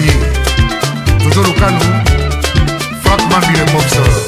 merci toujours Lucano Frank Mambile Mobsor